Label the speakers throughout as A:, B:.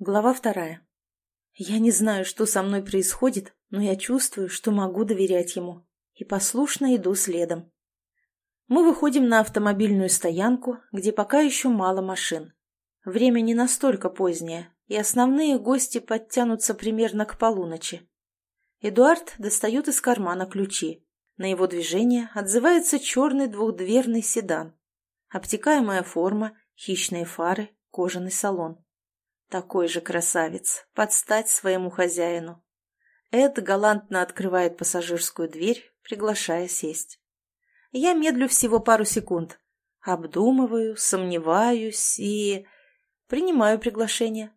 A: Глава вторая. Я не знаю, что со мной происходит, но я чувствую, что могу доверять ему, и послушно иду следом. Мы выходим на автомобильную стоянку, где пока еще мало машин. Время не настолько позднее, и основные гости подтянутся примерно к полуночи. Эдуард достает из кармана ключи. На его движение отзывается черный двухдверный седан. Обтекаемая форма, хищные фары, кожаный салон. Такой же красавец, под стать своему хозяину. Эд галантно открывает пассажирскую дверь, приглашая сесть. Я медлю всего пару секунд. Обдумываю, сомневаюсь и... Принимаю приглашение.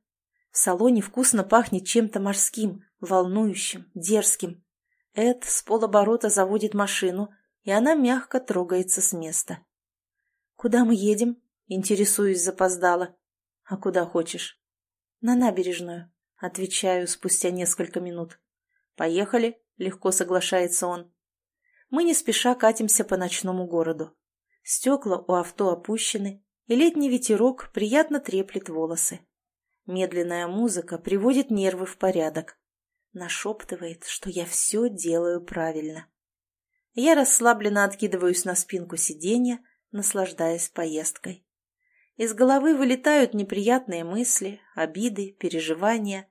A: В салоне вкусно пахнет чем-то морским, волнующим, дерзким. Эд с полоборота заводит машину, и она мягко трогается с места. «Куда мы едем?» — интересуюсь запоздала. «А куда хочешь?» «На набережную», — отвечаю спустя несколько минут. «Поехали», — легко соглашается он. Мы не спеша катимся по ночному городу. Стекла у авто опущены, и летний ветерок приятно треплет волосы. Медленная музыка приводит нервы в порядок. Нашептывает, что я все делаю правильно. Я расслабленно откидываюсь на спинку сиденья, наслаждаясь поездкой. Из головы вылетают неприятные мысли, обиды, переживания.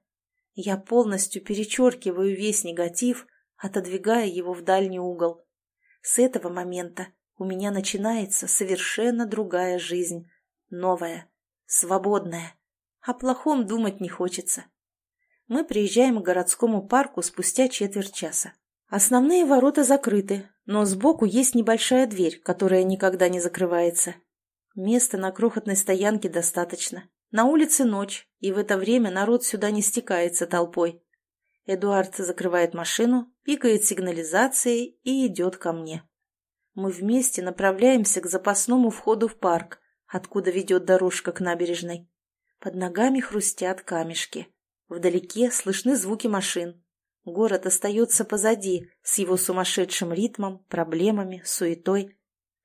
A: Я полностью перечеркиваю весь негатив, отодвигая его в дальний угол. С этого момента у меня начинается совершенно другая жизнь, новая, свободная. О плохом думать не хочется. Мы приезжаем к городскому парку спустя четверть часа. Основные ворота закрыты, но сбоку есть небольшая дверь, которая никогда не закрывается. Места на крохотной стоянке достаточно. На улице ночь, и в это время народ сюда не стекается толпой. Эдуард закрывает машину, пикает сигнализацией и идет ко мне. Мы вместе направляемся к запасному входу в парк, откуда ведет дорожка к набережной. Под ногами хрустят камешки. Вдалеке слышны звуки машин. Город остается позади, с его сумасшедшим ритмом, проблемами, суетой.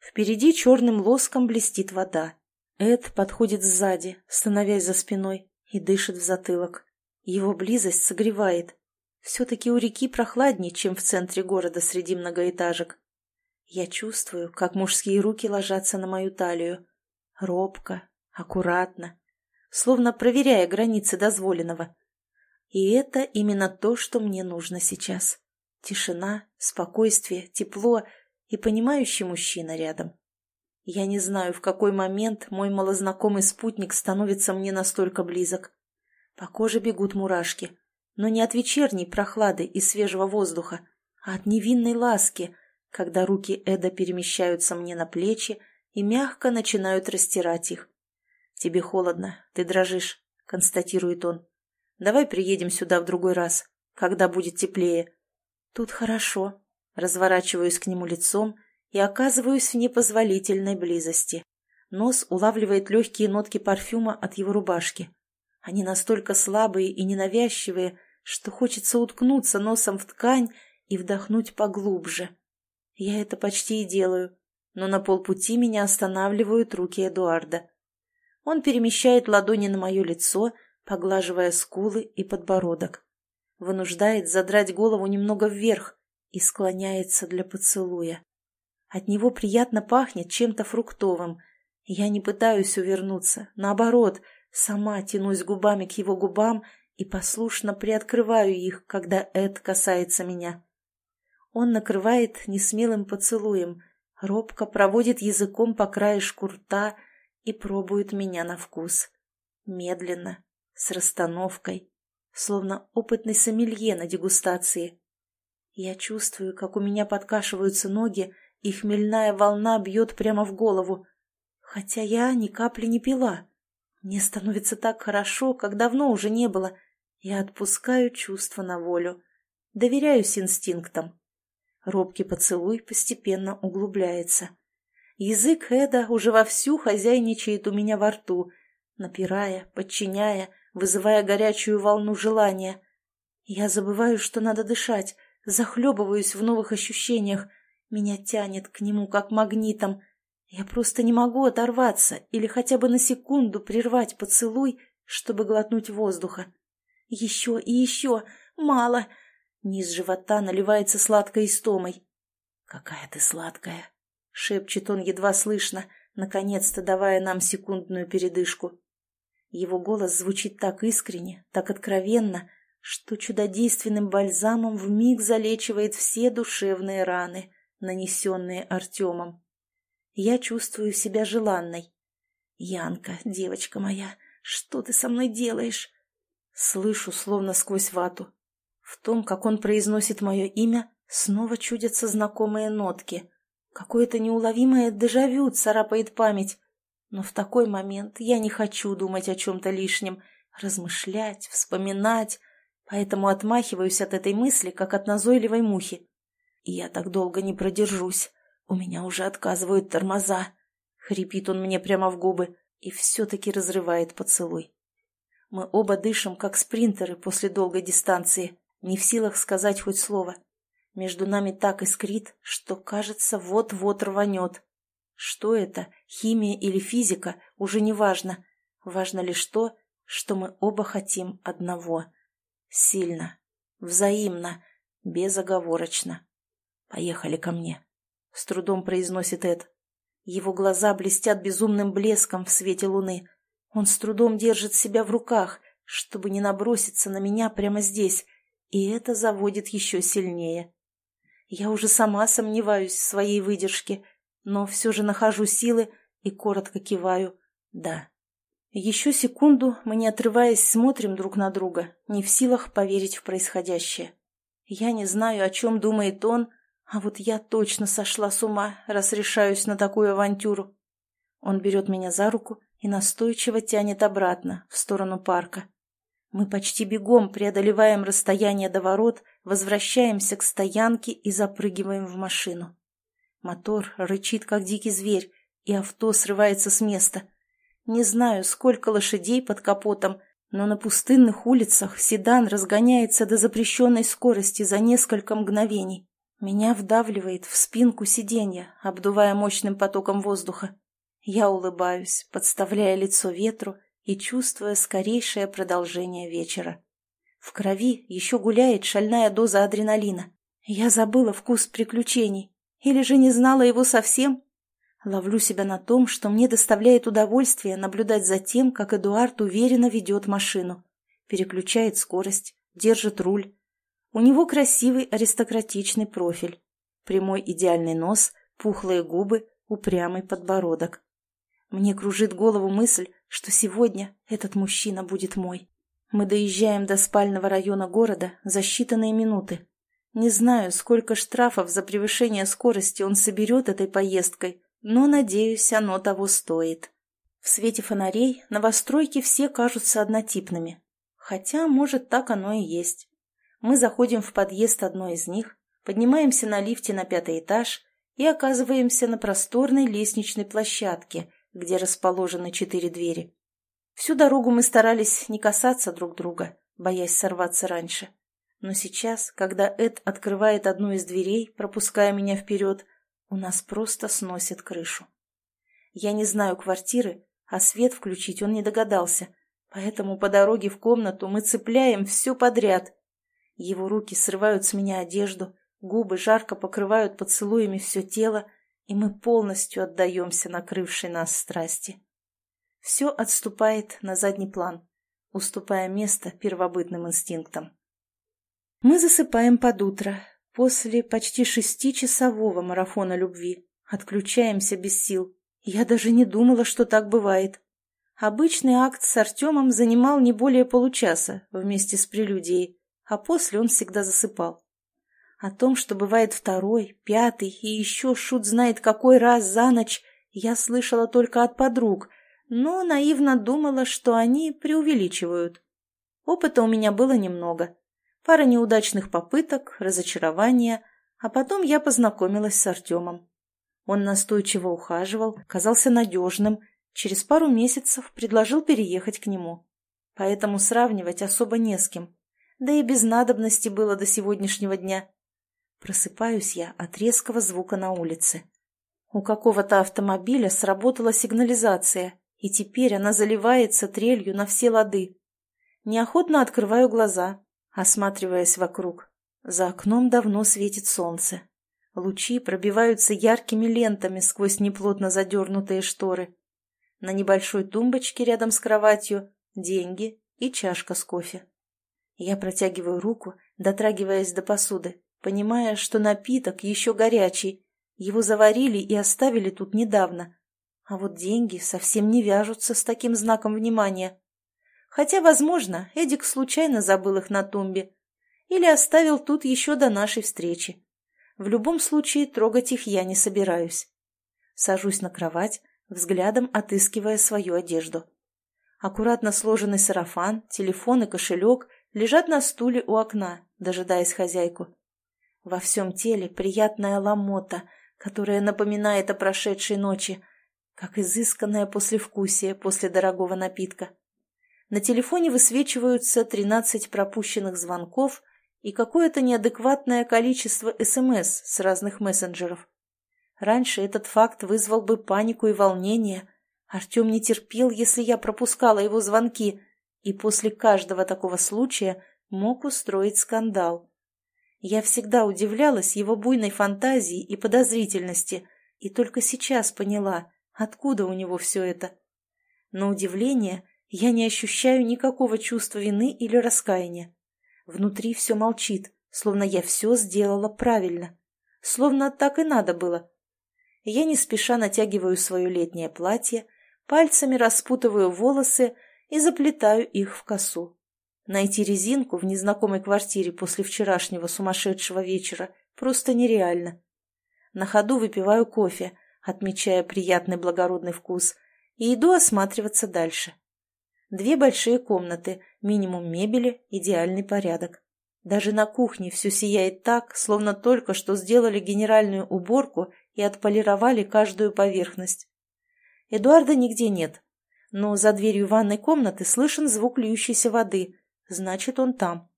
A: Впереди черным лоском блестит вода. Эд подходит сзади, становясь за спиной, и дышит в затылок. Его близость согревает. Все-таки у реки прохладнее, чем в центре города среди многоэтажек. Я чувствую, как мужские руки ложатся на мою талию. Робко, аккуратно, словно проверяя границы дозволенного. И это именно то, что мне нужно сейчас. Тишина, спокойствие, тепло — и понимающий мужчина рядом. Я не знаю, в какой момент мой малознакомый спутник становится мне настолько близок. По коже бегут мурашки, но не от вечерней прохлады и свежего воздуха, а от невинной ласки, когда руки Эда перемещаются мне на плечи и мягко начинают растирать их. «Тебе холодно, ты дрожишь», — констатирует он. «Давай приедем сюда в другой раз, когда будет теплее». «Тут хорошо», Разворачиваюсь к нему лицом и оказываюсь в непозволительной близости. Нос улавливает легкие нотки парфюма от его рубашки. Они настолько слабые и ненавязчивые, что хочется уткнуться носом в ткань и вдохнуть поглубже. Я это почти и делаю, но на полпути меня останавливают руки Эдуарда. Он перемещает ладони на мое лицо, поглаживая скулы и подбородок. Вынуждает задрать голову немного вверх, и склоняется для поцелуя. От него приятно пахнет чем-то фруктовым. Я не пытаюсь увернуться, наоборот, сама тянусь губами к его губам и послушно приоткрываю их, когда Эд касается меня. Он накрывает несмелым поцелуем, робко проводит языком по краешку рта и пробует меня на вкус. Медленно, с расстановкой, словно опытный сомелье на дегустации. Я чувствую, как у меня подкашиваются ноги, и хмельная волна бьет прямо в голову. Хотя я ни капли не пила. Мне становится так хорошо, как давно уже не было. Я отпускаю чувства на волю. Доверяюсь инстинктам. Робкий поцелуй постепенно углубляется. Язык Эда уже вовсю хозяйничает у меня во рту, напирая, подчиняя, вызывая горячую волну желания. Я забываю, что надо дышать, Захлебываюсь в новых ощущениях. Меня тянет к нему, как магнитом. Я просто не могу оторваться или хотя бы на секунду прервать поцелуй, чтобы глотнуть воздуха. Еще и еще! Мало! Низ живота наливается сладкой истомой. «Какая ты сладкая!» — шепчет он едва слышно, наконец-то давая нам секундную передышку. Его голос звучит так искренне, так откровенно, что чудодейственным бальзамом вмиг залечивает все душевные раны, нанесенные Артемом. Я чувствую себя желанной. «Янка, девочка моя, что ты со мной делаешь?» Слышу, словно сквозь вату. В том, как он произносит мое имя, снова чудятся знакомые нотки. Какое-то неуловимое дежавю царапает память. Но в такой момент я не хочу думать о чем-то лишнем, размышлять, вспоминать, поэтому отмахиваюсь от этой мысли, как от назойливой мухи. И я так долго не продержусь. У меня уже отказывают тормоза. Хрипит он мне прямо в губы и все-таки разрывает поцелуй. Мы оба дышим, как спринтеры после долгой дистанции, не в силах сказать хоть слово. Между нами так искрит, что, кажется, вот-вот рванет. Что это, химия или физика, уже не важно. Важно лишь то, что мы оба хотим одного. Сильно, взаимно, безоговорочно. «Поехали ко мне», — с трудом произносит Эд. Его глаза блестят безумным блеском в свете луны. Он с трудом держит себя в руках, чтобы не наброситься на меня прямо здесь, и это заводит еще сильнее. Я уже сама сомневаюсь в своей выдержке, но все же нахожу силы и коротко киваю «да». Еще секунду мы, не отрываясь, смотрим друг на друга, не в силах поверить в происходящее. Я не знаю, о чем думает он, а вот я точно сошла с ума, раз решаюсь на такую авантюру. Он берет меня за руку и настойчиво тянет обратно, в сторону парка. Мы почти бегом преодолеваем расстояние до ворот, возвращаемся к стоянке и запрыгиваем в машину. Мотор рычит, как дикий зверь, и авто срывается с места — не знаю, сколько лошадей под капотом, но на пустынных улицах седан разгоняется до запрещенной скорости за несколько мгновений. Меня вдавливает в спинку сиденья, обдувая мощным потоком воздуха. Я улыбаюсь, подставляя лицо ветру и чувствуя скорейшее продолжение вечера. В крови еще гуляет шальная доза адреналина. Я забыла вкус приключений. Или же не знала его совсем? Ловлю себя на том, что мне доставляет удовольствие наблюдать за тем, как Эдуард уверенно ведет машину. Переключает скорость, держит руль. У него красивый аристократичный профиль. Прямой идеальный нос, пухлые губы, упрямый подбородок. Мне кружит голову мысль, что сегодня этот мужчина будет мой. Мы доезжаем до спального района города за считанные минуты. Не знаю, сколько штрафов за превышение скорости он соберет этой поездкой, но, надеюсь, оно того стоит. В свете фонарей новостройки все кажутся однотипными. Хотя, может, так оно и есть. Мы заходим в подъезд одной из них, поднимаемся на лифте на пятый этаж и оказываемся на просторной лестничной площадке, где расположены четыре двери. Всю дорогу мы старались не касаться друг друга, боясь сорваться раньше. Но сейчас, когда Эд открывает одну из дверей, пропуская меня вперед, у нас просто сносит крышу. Я не знаю квартиры, а свет включить он не догадался, поэтому по дороге в комнату мы цепляем все подряд. Его руки срывают с меня одежду, губы жарко покрывают поцелуями все тело, и мы полностью отдаемся накрывшей нас страсти. Все отступает на задний план, уступая место первобытным инстинктам. Мы засыпаем под утро, После почти шестичасового марафона любви отключаемся без сил. Я даже не думала, что так бывает. Обычный акт с Артемом занимал не более получаса вместе с прелюдией, а после он всегда засыпал. О том, что бывает второй, пятый и еще шут знает какой раз за ночь, я слышала только от подруг, но наивно думала, что они преувеличивают. Опыта у меня было немного. Пара неудачных попыток, разочарования, а потом я познакомилась с Артемом. Он настойчиво ухаживал, казался надежным, через пару месяцев предложил переехать к нему. Поэтому сравнивать особо не с кем. Да и без надобности было до сегодняшнего дня. Просыпаюсь я от резкого звука на улице. У какого-то автомобиля сработала сигнализация, и теперь она заливается трелью на все лады. Неохотно открываю глаза, осматриваясь вокруг. За окном давно светит солнце. Лучи пробиваются яркими лентами сквозь неплотно задернутые шторы. На небольшой тумбочке рядом с кроватью деньги и чашка с кофе. Я протягиваю руку, дотрагиваясь до посуды, понимая, что напиток еще горячий. Его заварили и оставили тут недавно. А вот деньги совсем не вяжутся с таким знаком внимания. Хотя, возможно, Эдик случайно забыл их на тумбе. Или оставил тут еще до нашей встречи. В любом случае, трогать их я не собираюсь. Сажусь на кровать, взглядом отыскивая свою одежду. Аккуратно сложенный сарафан, телефон и кошелек лежат на стуле у окна, дожидаясь хозяйку. Во всем теле приятная ломота, которая напоминает о прошедшей ночи, как изысканное послевкусие после дорогого напитка. На телефоне высвечиваются 13 пропущенных звонков и какое-то неадекватное количество СМС с разных мессенджеров. Раньше этот факт вызвал бы панику и волнение. Артем не терпел, если я пропускала его звонки, и после каждого такого случая мог устроить скандал. Я всегда удивлялась его буйной фантазии и подозрительности, и только сейчас поняла, откуда у него все это. На удивление – я не ощущаю никакого чувства вины или раскаяния. Внутри все молчит, словно я все сделала правильно. Словно так и надо было. Я не спеша натягиваю свое летнее платье, пальцами распутываю волосы и заплетаю их в косу. Найти резинку в незнакомой квартире после вчерашнего сумасшедшего вечера просто нереально. На ходу выпиваю кофе, отмечая приятный благородный вкус, и иду осматриваться дальше. Две большие комнаты, минимум мебели, идеальный порядок. Даже на кухне все сияет так, словно только что сделали генеральную уборку и отполировали каждую поверхность. Эдуарда нигде нет, но за дверью ванной комнаты слышен звук льющейся воды, значит, он там.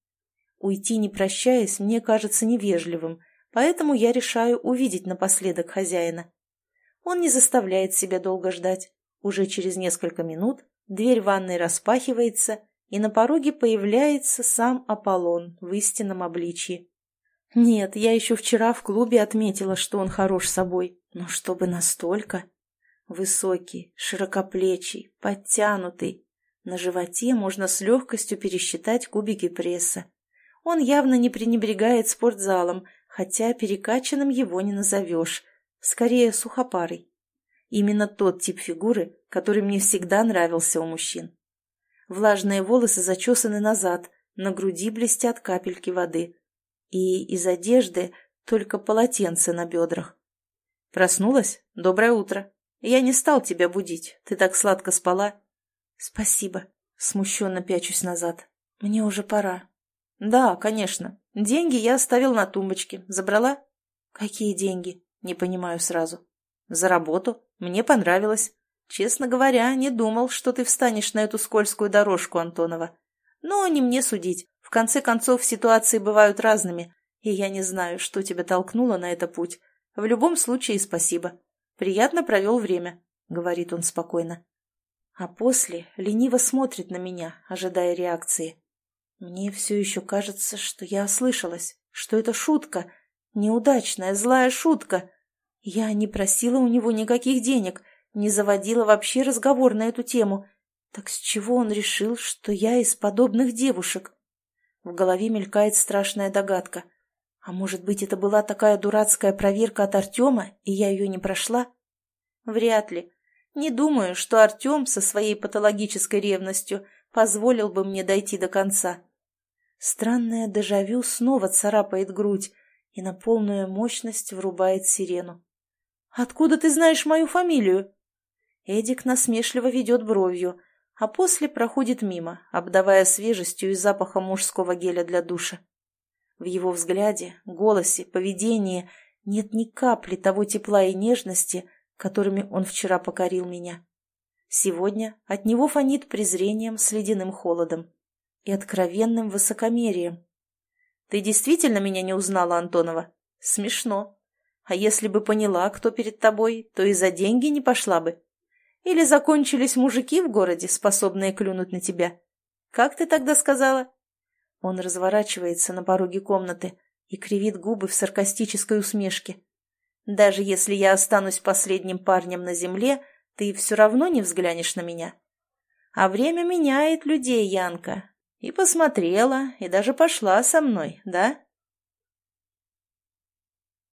A: Уйти, не прощаясь, мне кажется невежливым, поэтому я решаю увидеть напоследок хозяина. Он не заставляет себя долго ждать. Уже через несколько минут Дверь ванной распахивается, и на пороге появляется сам Аполлон в истинном обличье. Нет, я еще вчера в клубе отметила, что он хорош собой, но чтобы настолько... Высокий, широкоплечий, подтянутый. На животе можно с легкостью пересчитать кубики пресса. Он явно не пренебрегает спортзалом, хотя перекачанным его не назовешь. Скорее, сухопарый. Именно тот тип фигуры, который мне всегда нравился у мужчин. Влажные волосы зачесаны назад, на груди блестят капельки воды. И из одежды только полотенце на бедрах. Проснулась? Доброе утро. Я не стал тебя будить. Ты так сладко спала. Спасибо. Смущенно пячусь назад. Мне уже пора. Да, конечно. Деньги я оставил на тумбочке. Забрала? Какие деньги? Не понимаю сразу. За работу. Мне понравилось. Честно говоря, не думал, что ты встанешь на эту скользкую дорожку, Антонова. Но не мне судить. В конце концов, ситуации бывают разными, и я не знаю, что тебя толкнуло на этот путь. В любом случае, спасибо. Приятно провел время, — говорит он спокойно. А после лениво смотрит на меня, ожидая реакции. Мне все еще кажется, что я ослышалась, что это шутка, неудачная, злая шутка. Я не просила у него никаких денег, не заводила вообще разговор на эту тему. Так с чего он решил, что я из подобных девушек? В голове мелькает страшная догадка. А может быть, это была такая дурацкая проверка от Артема, и я ее не прошла? Вряд ли. Не думаю, что Артем со своей патологической ревностью позволил бы мне дойти до конца. Странное дежавю снова царапает грудь и на полную мощность врубает сирену. «Откуда ты знаешь мою фамилию?» Эдик насмешливо ведет бровью, а после проходит мимо, обдавая свежестью и запахом мужского геля для душа. В его взгляде, голосе, поведении нет ни капли того тепла и нежности, которыми он вчера покорил меня. Сегодня от него фонит презрением с ледяным холодом и откровенным высокомерием. «Ты действительно меня не узнала, Антонова? Смешно. А если бы поняла, кто перед тобой, то и за деньги не пошла бы. Или закончились мужики в городе, способные клюнуть на тебя? Как ты тогда сказала?» Он разворачивается на пороге комнаты и кривит губы в саркастической усмешке. «Даже если я останусь последним парнем на земле, ты все равно не взглянешь на меня. А время меняет людей, Янка. И посмотрела, и даже пошла со мной, да?»